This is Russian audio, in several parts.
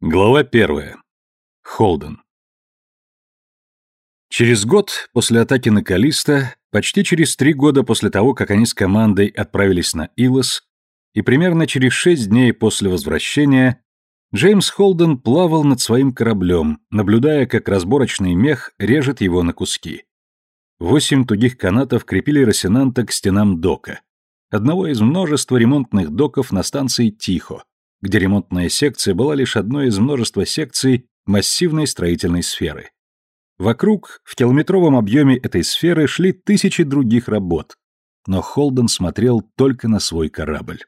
Глава первая. Холден. Через год после атаки на Калиста, почти через три года после того, как они с командой отправились на Илос, и примерно через шесть дней после возвращения, Джеймс Холден плавал над своим кораблем, наблюдая, как разборочный мех режет его на куски. Восемь тугих канатов крепили Росинанта к стенам дока, одного из множества ремонтных доков на станции Тихо, где ремонтная секция была лишь одной из множества секций массивной строительной сферы. Вокруг, в километровом объеме этой сферы, шли тысячи других работ, но Холден смотрел только на свой корабль.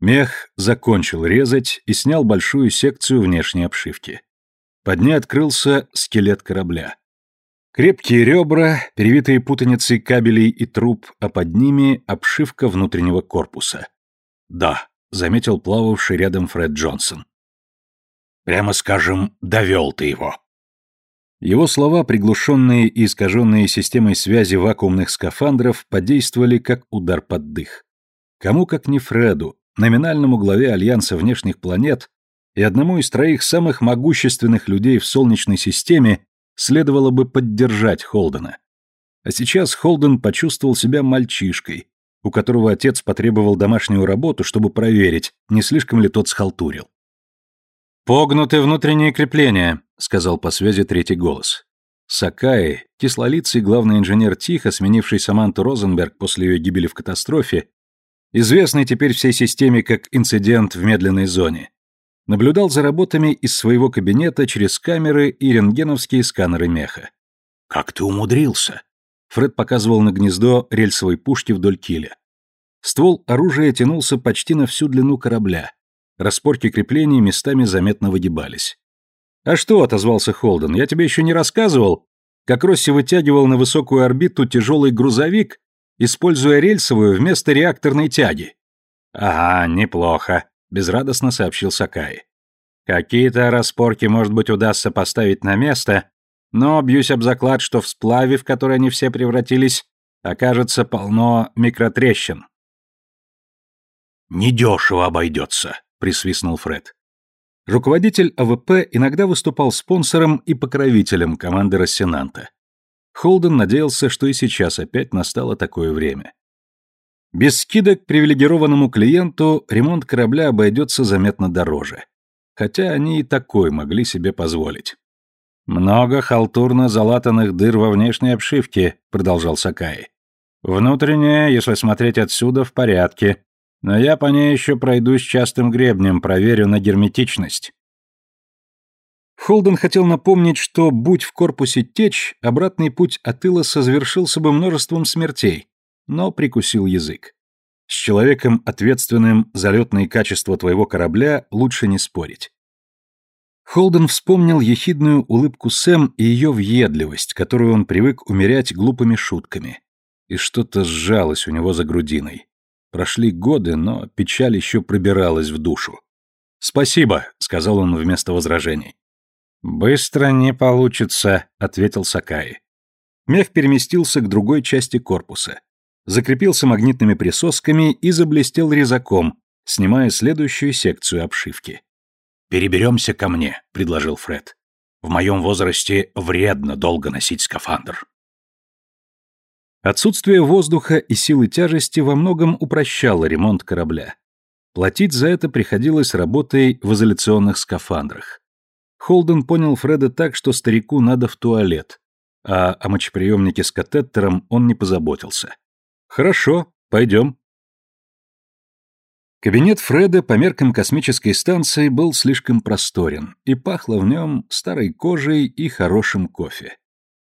Мех закончил резать и снял большую секцию внешней обшивки. Под ней открылся скелет корабля. Крепкие ребра, перевитые путаницей кабелей и труб, а под ними обшивка внутреннего корпуса. Да, заметил плававший рядом Фред Джонсон. Прямо скажем, довел ты его. Его слова, приглушенные и искаженные системой связи вакуумных скафандров, подействовали как удар под дых. Кому как не Фреду, номинальному главе Альянса внешних планет и одному из троих самых могущественных людей в Солнечной системе, следовало бы поддержать Холдена. А сейчас Холден почувствовал себя мальчишкой, у которого отец потребовал домашнюю работу, чтобы проверить, не слишком ли тот схалтурил. «Погнуты внутренние крепления», — сказал по связи третий голос. Сакаи, кислолицый главный инженер Тихо, сменивший Саманту Розенберг после ее гибели в катастрофе, известный теперь всей системе как инцидент в медленной зоне, наблюдал за работами из своего кабинета через камеры и рентгеновские сканеры меха. «Как ты умудрился?» Фред показывал на гнездо рельсовой пушки вдоль киля. Ствол оружия тянулся почти на всю длину корабля. Распорки креплений местами заметно выгибались. «А что?» — отозвался Холден. «Я тебе еще не рассказывал, как Росси вытягивал на высокую орбиту тяжелый грузовик, используя рельсовую вместо реакторной тяги». «Ага, неплохо», — безрадостно сообщил Сакай. «Какие-то распорки, может быть, удастся поставить на место, но бьюсь об заклад, что в сплаве, в который они все превратились, окажется полно микротрещин. «Недешево обойдется», — присвистнул Фред. Руководитель АВП иногда выступал спонсором и покровителем команды Росинанта. Холден надеялся, что и сейчас опять настало такое время. Без скидок привилегированному клиенту ремонт корабля обойдется заметно дороже. Хотя они и такой могли себе позволить. «Много халтурно залатанных дыр во внешней обшивке», — продолжал Сакай. «Внутренняя, если смотреть отсюда, в порядке, но я по ней еще пройдусь частым гребнем, проверю на герметичность». Холден хотел напомнить, что, будь в корпусе течь, обратный путь от Илоса завершился бы множеством смертей, но прикусил язык. С человеком, ответственным за летные качества твоего корабля, лучше не спорить. Холден вспомнил ехидную улыбку Сэм и ее въедливость, которую он привык умерять глупыми шутками. И что-то сжалось у него за грудиной. Прошли годы, но печаль еще пробиралась в душу. «Спасибо», — сказал он вместо возражений. «Быстро не получится», — ответил Сакаи. Мех переместился к другой части корпуса. Закрепился магнитными присосками и заблестел резаком, снимая следующую секцию обшивки. «Переберемся ко мне», — предложил Фред. «В моем возрасте вредно долго носить скафандр». Отсутствие воздуха и силы тяжести во многом упрощало ремонт корабля. Платить за это приходилось работой в изоляционных скафандрах. Холден понял Фреда так, что старику надо в туалет, а о мочеприемнике с катетером он не позаботился. «Хорошо, пойдем», Кабинет Фреда по меркам космической станции был слишком просторен, и пахло в нем старой кожей и хорошим кофе.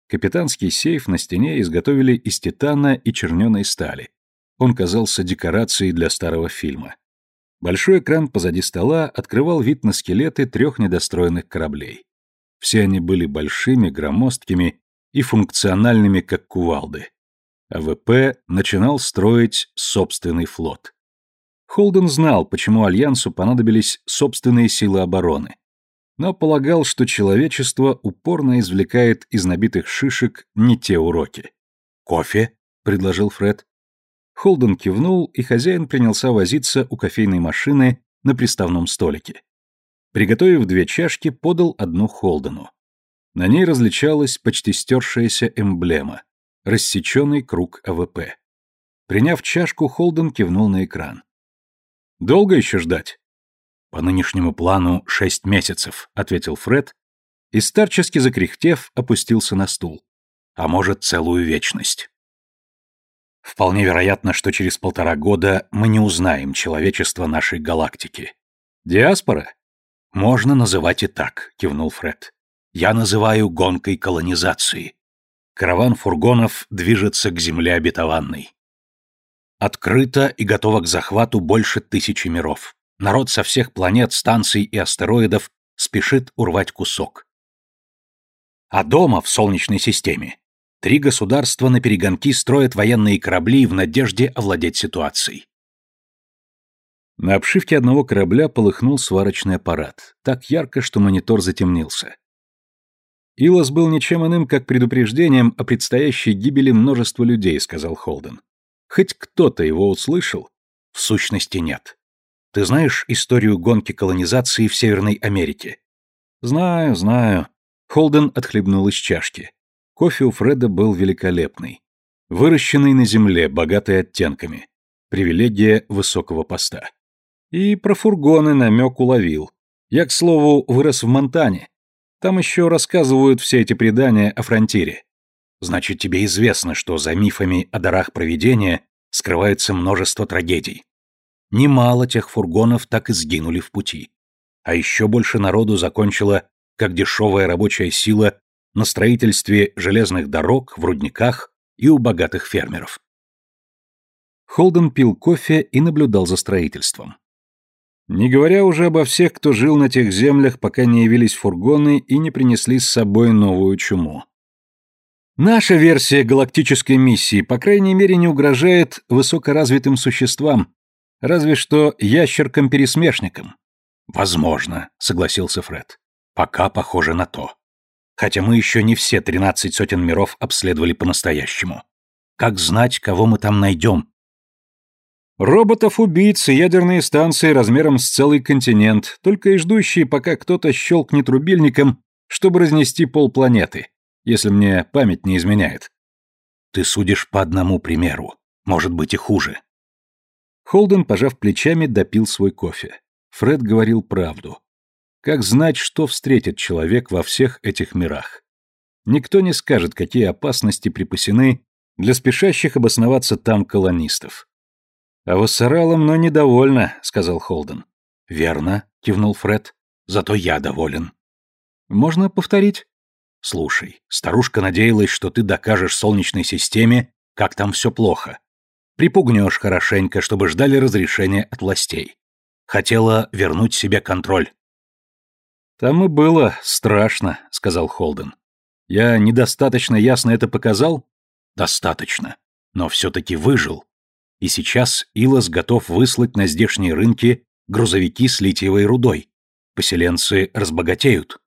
Капитанский сейф на стене изготовили из титана и черненой стали. Он казался декорацией для старого фильма. Большой экран позади стола открывал вид на скелеты трех недостроенных кораблей. Все они были большими, громоздкими и функциональными, как кувалды. АВП начинал строить собственный флот. Холден знал, почему Альянсу понадобились собственные силы обороны. Но полагал, что человечество упорно извлекает из набитых шишек не те уроки. «Кофе?» — предложил Фред. Холден кивнул, и хозяин принялся возиться у кофейной машины на приставном столике. Приготовив две чашки, подал одну Холдену. На ней различалась почти стершаяся эмблема — рассеченный круг АВП. Приняв чашку, Холден кивнул на экран. «Долго еще ждать?» «По нынешнему плану шесть месяцев», — ответил Фред, и, старчески закряхтев, опустился на стул. «А может, целую вечность». Вполне вероятно, что через полтора года мы не узнаем человечество нашей галактики. Диаспора? Можно называть и так, кивнул Фред. Я называю гонкой колонизации. Караван фургонов движется к земле обетованной. Открыто и готово к захвату больше тысячи миров. Народ со всех планет, станций и астероидов спешит урвать кусок. А дома, в Солнечной системе, три государства на перегонки строят военные корабли в надежде овладеть ситуацией. На обшивке одного корабля полыхнул сварочный аппарат, так ярко, что монитор затемнился. Илос был ничем иным, как предупреждением о предстоящей гибели множества людей, сказал Холден. Хоть кто-то его услышал? В сущности, нет. Ты знаешь историю гонки колонизации в Северной Америке? Знаю, знаю. Холден отхлебнул из чашки. Кофе у Фреда был великолепный. Выращенный на земле, богатый оттенками. Привилегия высокого поста. И про фургоны намек уловил. Я, к слову, вырос в Монтане. Там еще рассказывают все эти предания о фронтире. Значит, тебе известно, что за мифами о дарах провидения скрывается множество трагедий. Немало тех фургонов так и сгинули в пути. А еще больше народу закончило как дешевая рабочая сила на строительстве железных дорог, в рудниках и у богатых фермеров. Холден пил кофе и наблюдал за строительством. Не говоря уже обо всех, кто жил на тех землях, пока не явились фургоны и не принесли с собой новую чуму. Наша версия галактической миссии, по крайней мере, не угрожает высокоразвитым существам, разве что ящеркам-пересмешникам. Возможно, согласился Фред. Пока похоже на то. Хотя мы еще не все тринадцать сотен миров обследовали по-настоящему. Как знать, кого мы там найдем, Роботов-убийц и ядерные станции размером с целый континент, только и ждущие, пока кто-то щелкнет рубильником, чтобы разнести полпланеты, если мне память не изменяет. Ты судишь по одному примеру, может быть и хуже. Холден, пожав плечами, допил свой кофе. Фред говорил правду. Как знать, что встретит человек во всех этих мирах? Никто не скажет, какие опасности припасены для спешащих обосноваться там колонистов. «А воссорала мной недовольна», — сказал Холден. «Верно», — кивнул Фред. «Зато я доволен». «Можно повторить?» «Слушай, старушка надеялась, что ты докажешь Солнечной системе, как там все плохо. Припугнешь хорошенько, чтобы ждали разрешения от властей. Хотела вернуть себе контроль». «Там и было страшно», — сказал Холден. «Я недостаточно ясно это показал?» «Достаточно. Но все-таки выжил и сейчас Илос готов выслать на здешние рынки грузовики с литиевой рудой. Поселенцы разбогатеют.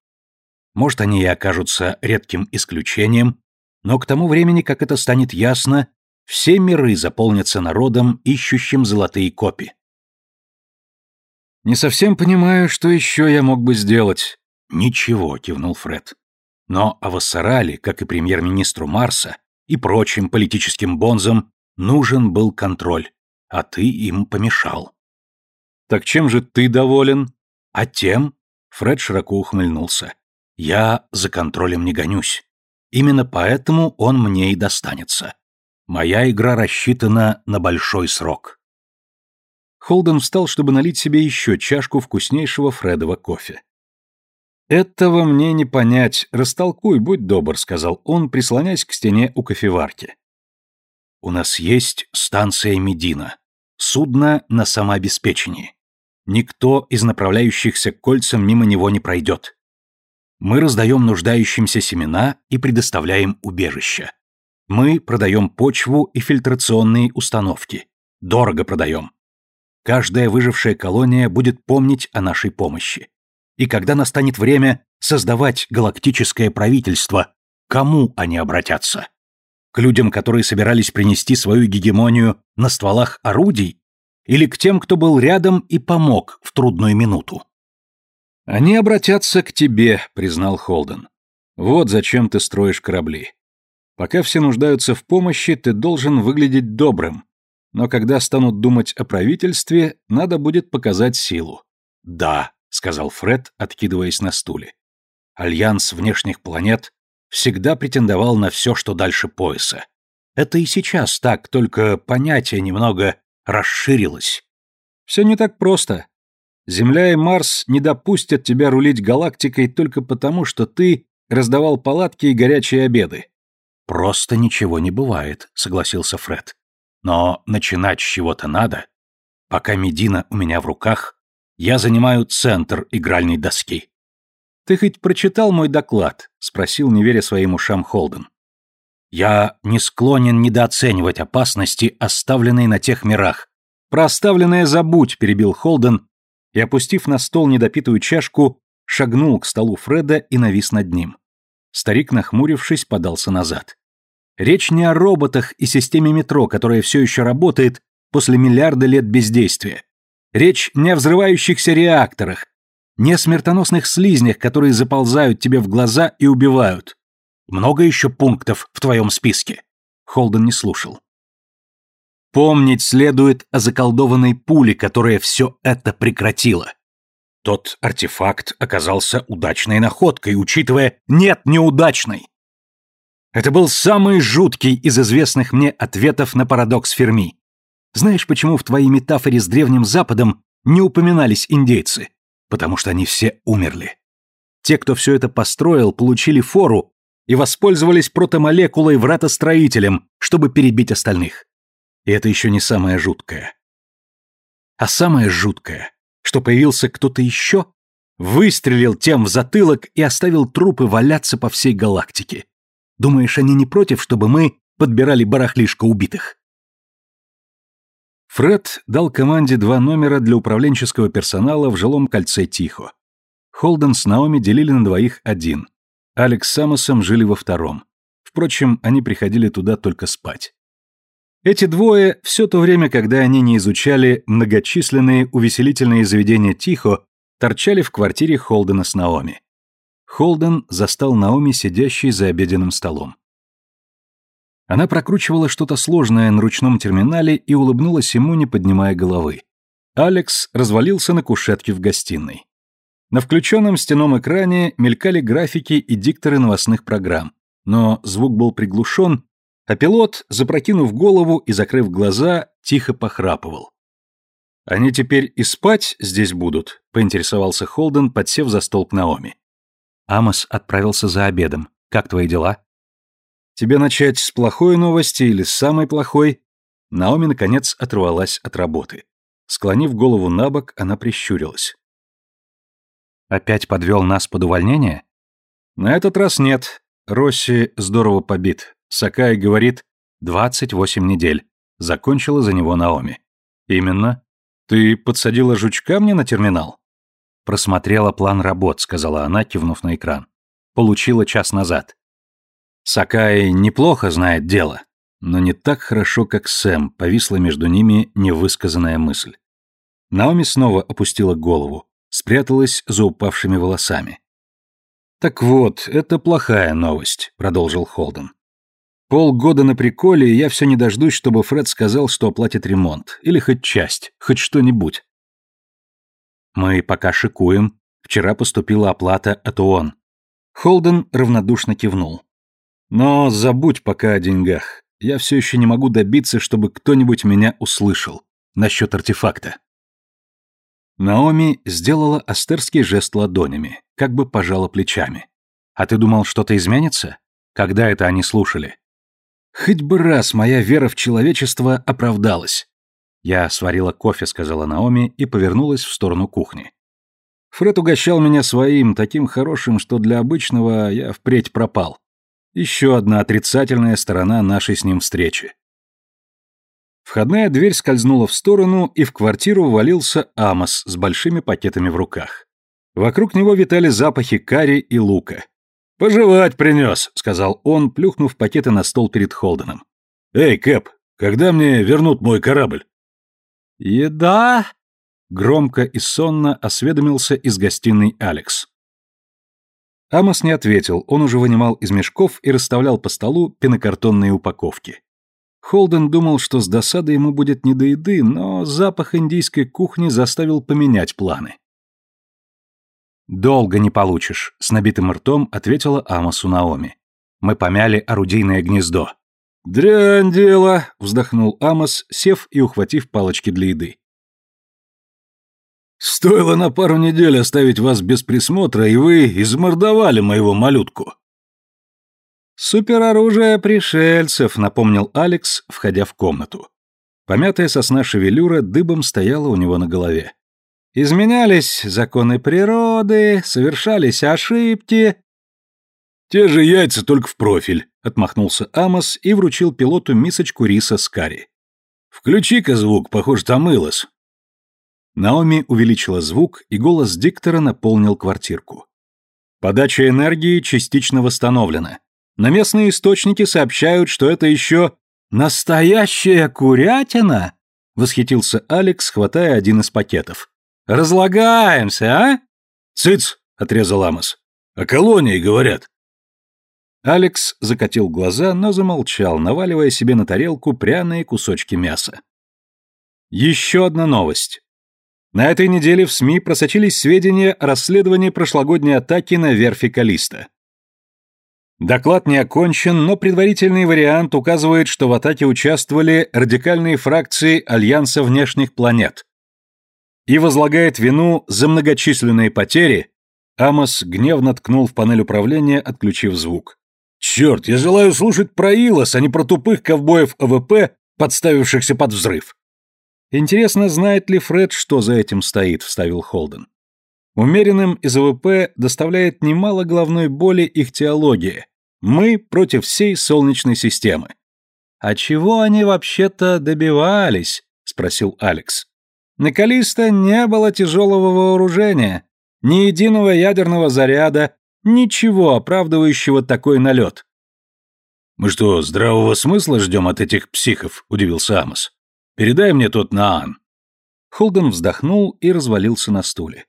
Может, они и окажутся редким исключением, но к тому времени, как это станет ясно, все миры заполнятся народом, ищущим золотые копи. «Не совсем понимаю, что еще я мог бы сделать». «Ничего», — кивнул Фред. Но Авасарали, как и премьер-министру Марса, и прочим политическим бонзам, Нужен был контроль, а ты им помешал. Так чем же ты доволен? А тем, Фред широко ухмыльнулся. Я за контролем не гонюсь. Именно поэтому он мне и достанется. Моя игра рассчитана на большой срок. Холден встал, чтобы налить себе еще чашку вкуснейшего Фредова кофе. «Этого мне не понять. Растолкуй, будь добр», — сказал он, прислоняясь к стене у кофеварки. У нас есть станция Медина. Судно на самообеспечении. Никто из направляющихся к кольцам мимо него не пройдет. Мы раздаем нуждающимся семена и предоставляем убежище. Мы продаем почву и фильтрационные установки. Дорого продаем. Каждая выжившая колония будет помнить о нашей помощи. И когда настанет время создавать галактическое правительство, кому они обратятся? К людям, которые собирались принести свою гегемонию на стволах орудий? Или к тем, кто был рядом и помог в трудную минуту? «Они обратятся к тебе», — признал Холден. «Вот зачем ты строишь корабли. Пока все нуждаются в помощи, ты должен выглядеть добрым. Но когда станут думать о правительстве, надо будет показать силу». «Да», — сказал Фред, откидываясь на стуле. «Альянс внешних планет всегда претендовал на все, что дальше пояса. Это и сейчас так, только понятие немного расширилось. Все не так просто. Земля и Марс не допустят тебя рулить галактикой только потому, что ты раздавал палатки и горячие обеды. Просто ничего не бывает, согласился Фред. Но начинать с чего-то надо. Пока Медина у меня в руках, я занимаю центр игральной доски. Ты хоть прочитал мой доклад? спросил, не веря своим ушам Холден. Я не склонен недооценивать опасности, оставленные на тех мирах. Про оставленное забудь, перебил Холден и, опустив на стол недопитую чашку, шагнул к столу Фреда и навис над ним. Старик, нахмурившись, подался назад. Речь не о роботах и системе метро, которая все еще работает после миллиарда лет бездействия. Речь не о взрывающихся реакторах, не о смертоносных слизнях, которые заползают тебе в глаза и убивают. Много еще пунктов в твоем списке. Холден не слушал. Помнить следует о заколдованной пуле, которая все это прекратила. Тот артефакт оказался удачной находкой, учитывая «нет, неудачной». Это был самый жуткий из известных мне ответов на парадокс Ферми. Знаешь, почему в твоей метафоре с Древним Западом не упоминались индейцы? Потому что они все умерли. Те, кто все это построил, получили фору и воспользовались протомолекулой вратостроителем, чтобы перебить остальных. И это еще не самое жуткое. А самое жуткое, что появился кто-то еще, выстрелил тем в затылок и оставил трупы валяться по всей галактике. Думаешь, они не против, чтобы мы подбирали барахлишко убитых? Фред дал команде два номера для управленческого персонала в жилом кольце Тихо. Холден с Наоми делили на двоих один. Алекс с Амосом жили во втором. Впрочем, они приходили туда только спать. Эти двое, все то время, когда они не изучали многочисленные увеселительные заведения Тихо, торчали в квартире Холдена с Наоми. Холден застал Наоми, сидящей за обеденным столом. Она прокручивала что-то сложное на ручном терминале и улыбнулась ему, не поднимая головы. Алекс развалился на кушетке в гостиной. На включенном стеном экране мелькали графики и дикторы новостных программ, но звук был приглушен, а пилот, запрокинув голову и закрыв глаза, тихо похрапывал. «Они теперь и спать здесь будут?» — поинтересовался Холден, подсев за стол к Наоми. Амос отправился за обедом. «Как твои дела?» «Тебе начать с плохой новости или с самой плохой?» Наоми, наконец, оторвалась от работы. Склонив голову на бок, она прищурилась. «Опять подвел нас под увольнение?» «На этот раз нет. Росси здорово побит. Сакай говорит, 28 недель. Закончила за него Наоми. Именно. Ты подсадила жучка мне на терминал? Просмотрела план работ, сказала она, кивнув на экран. Получила час назад. Сакай неплохо знает дело, но не так хорошо, как Сэм, повисла между ними невысказанная мысль. Наоми снова опустила голову, спряталась за упавшими волосами. «Так вот, это плохая новость», — продолжил Холден. Полгода на приколе, и я все не дождусь, чтобы Фред сказал, что оплатит ремонт. Или хоть часть, хоть что-нибудь. Мы пока шикуем. Вчера поступила оплата от ООН. Холден равнодушно кивнул. Но забудь пока о деньгах. Я все еще не могу добиться, чтобы кто-нибудь меня услышал. Насчет артефакта. Наоми сделала астерский жест ладонями, как бы пожала плечами. А ты думал, что-то изменится? Когда это они слушали? Хоть бы раз моя вера в человечество оправдалась. Я сварила кофе, сказала Наоми и повернулась в сторону кухни. Фред угощал меня своим, таким хорошим, что для обычного я впредь пропал. Еще одна отрицательная сторона нашей с ним встречи. Входная дверь скользнула в сторону, и в квартиру ввалился Амос с большими пакетами в руках. Вокруг него витали запахи карри и лука. «Пожевать принес», — сказал он, плюхнув пакеты на стол перед Холденом. «Эй, Кэп, когда мне вернут мой корабль?» «Еда?» Громко и сонно осведомился из гостиной Алекс. Амос не ответил, он уже вынимал из мешков и расставлял по столу пенокартонные упаковки. Холден думал, что с досадой ему будет не до еды, но запах индийской кухни заставил поменять планы. «Долго не получишь», — с набитым ртом ответила Амосу Наоми. «Мы помяли орудийное гнездо». «Дрянь дело», — вздохнул Амос, сев и ухватив палочки для еды. «Стоило на пару недель оставить вас без присмотра, и вы измордовали моего малютку». «Супероружие пришельцев», — напомнил Алекс, входя в комнату. Помятая сосна шевелюра дыбом стояла у него на голове. Изменялись законы природы, совершались ошибки. Те же яйца, только в профиль, отмахнулся Амос и вручил пилоту мисочку риса с карри. Включи-ка звук, похоже, там илос. Наоми увеличила звук, и голос диктора наполнил квартирку. Подача энергии частично восстановлена. Но местные источники сообщают, что это еще настоящая курятина, восхитился Алекс, хватая один из пакетов. Разлагаемся, а? Цыц, отрезал Амос. О колонии говорят. Алекс закатил глаза, но замолчал, наваливая себе на тарелку пряные кусочки мяса. Еще одна новость. На этой неделе в СМИ просочились сведения о расследовании прошлогодней атаки на верфи Калиста. Доклад не окончен, но предварительный вариант указывает, что в атаке участвовали радикальные фракции Альянса внешних планет и возлагает вину за многочисленные потери, Амос гневно ткнул в панель управления, отключив звук. «Черт, я желаю слушать про Илос, а не про тупых ковбоев АВП, подставившихся под взрыв». «Интересно, знает ли Фред, кто за этим стоит», — вставил Холден. «Умеренным из АВП доставляет немало головной боли их теология. Мы против всей Солнечной системы». «А чего они вообще-то добивались?» — спросил Алекс. На Калиста не было тяжелого вооружения, ни единого ядерного заряда, ничего оправдывающего такой налет. «Мы что, здравого смысла ждем от этих психов?» – удивился Амос. «Передай мне тот Наан». Холден вздохнул и развалился на стуле.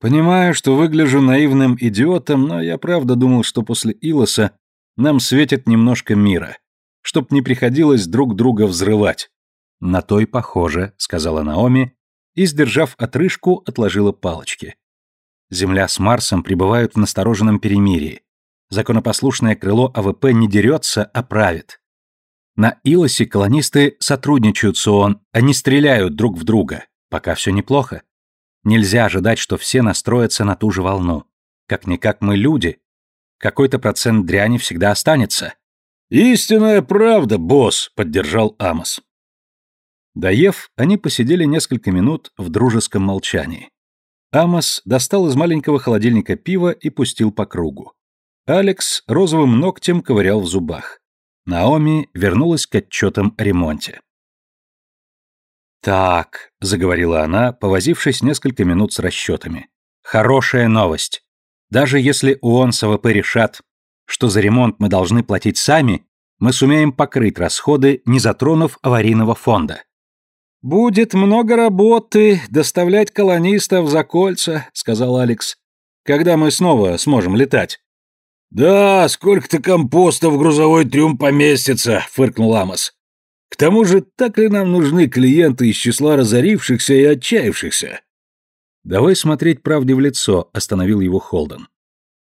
«Понимаю, что выгляжу наивным идиотом, но я правда думал, что после Илоса нам светит немножко мира, чтоб не приходилось друг друга взрывать. «На то и похоже», — сказала Наоми, и, сдержав отрыжку, отложила палочки. Земля с Марсом пребывают в настороженном перемирии. Законопослушное крыло АВП не дерется, а правит. На Илосе колонисты сотрудничают с ООН, а не стреляют друг в друга. Пока все неплохо. Нельзя ожидать, что все настроятся на ту же волну. Как-никак мы люди. Какой-то процент дряни всегда останется. «Истинная правда, босс», — поддержал Амос. Доев, они посидели несколько минут в дружеском молчании. Амос достал из маленького холодильника пиво и пустил по кругу. Алекс розовым ногтем ковырял в зубах. Наоми вернулась к отчетам о ремонте. «Так», — заговорила она, повозившись несколько минут с расчетами. «Хорошая новость. Даже если ООН с АВП решат, что за ремонт мы должны платить сами, мы сумеем покрыть расходы, не затронув аварийного фонда. «Будет много работы доставлять колонистов за кольца», — сказал Алекс. «Когда мы снова сможем летать?» «Да, сколько-то компоста в грузовой трюм поместится», — фыркнул Амос. «К тому же, так ли нам нужны клиенты из числа разорившихся и отчаявшихся?» «Давай смотреть правде в лицо», — остановил его Холден.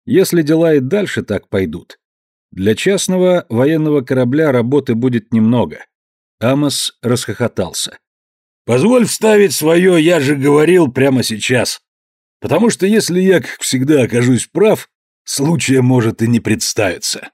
«Если дела и дальше так пойдут, для частного военного корабля работы будет немного». Амос расхохотался. Позволь вставить свое «я же говорил» прямо сейчас. Потому что если я, как всегда, окажусь прав, случая может и не представиться.